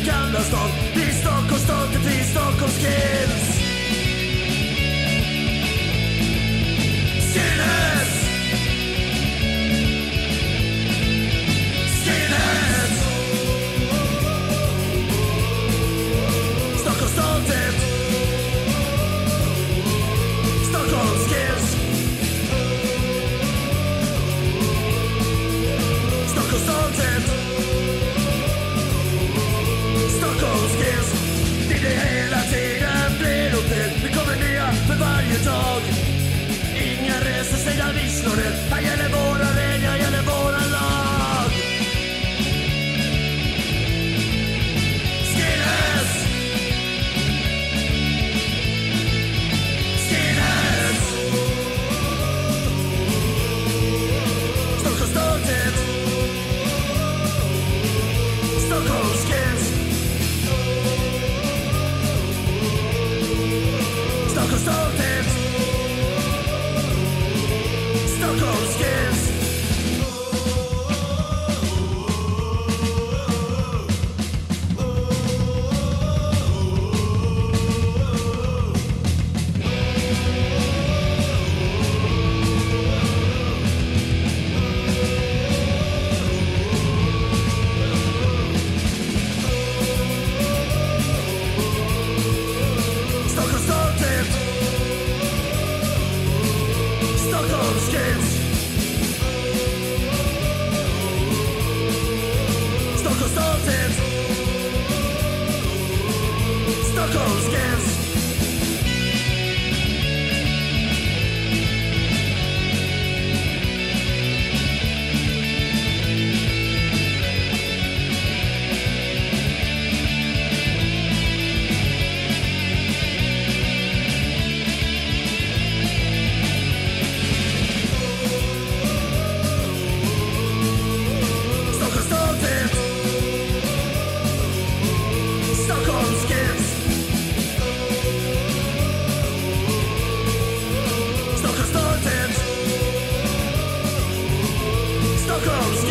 I Gamla stan är Stockholms stolthet, vi är Stockholms kids. Skinheads! Skinheads! Stockholms stolthet Stockholms kids. Stockholms stolthet el Knuckles comes